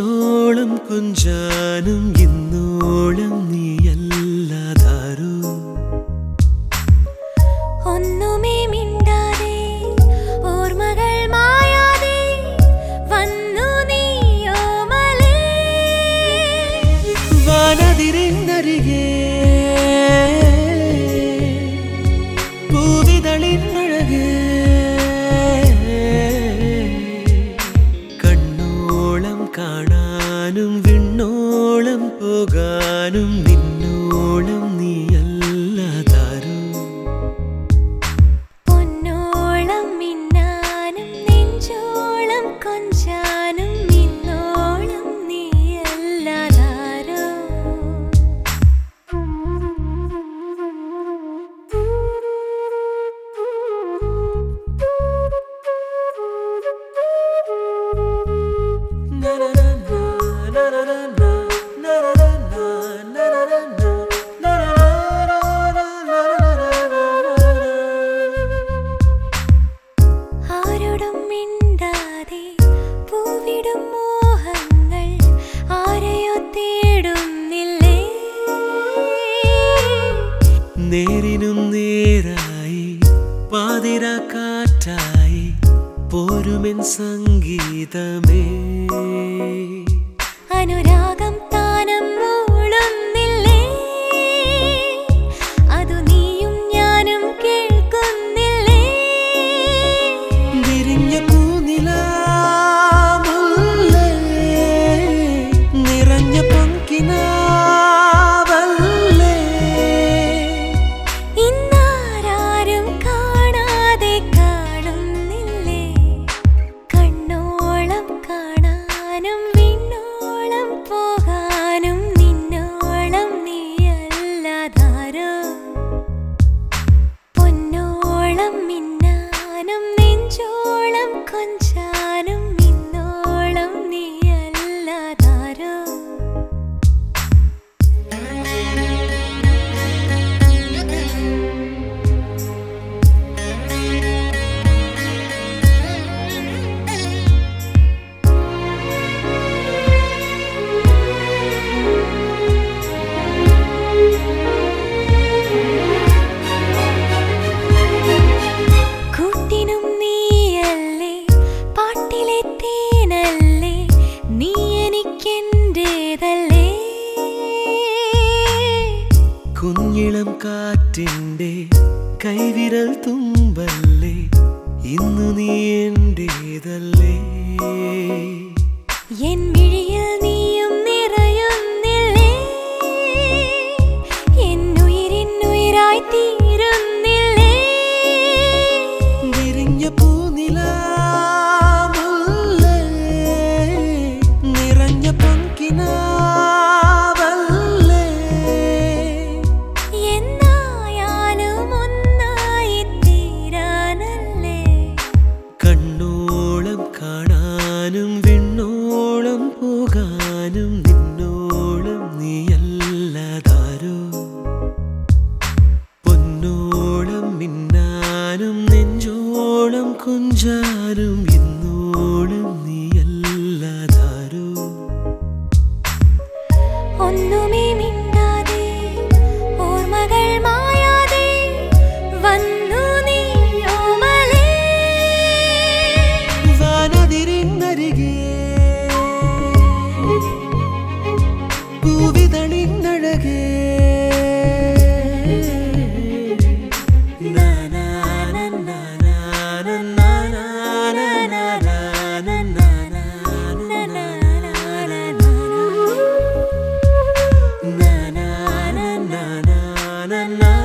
നെഞ്ചോളം കുഞ്ചാനും ഇന്നോളം നീയല്ലാതാരോ. ഒന്നുമേ മിണ്ടാതെ ഓർമ്മകൾ മായാതെ വന്നു നീയോമലേ വാനതിരിന്നരികെ പൂവിതളിന്നഴകെ പോകാനും നിന്നോളം നീയല്ലാതാരോ? പൊന്നോളം മിന്നാനും നെഞ്ചോളം കൊഞ്ചാനും നേരിനും നേരായി പാതിര കാറ്റായി പോരുമെൻ സംഗീതമേ. അനുരാഗം എനിക്കെന്റേതല്ലേ കുഞ്ഞിളം കാറ്റിന്റെ കൈവിരൽ തുമ്പല്ലേ? ഇന്നു നീ എന്റേതല്ലേ? na na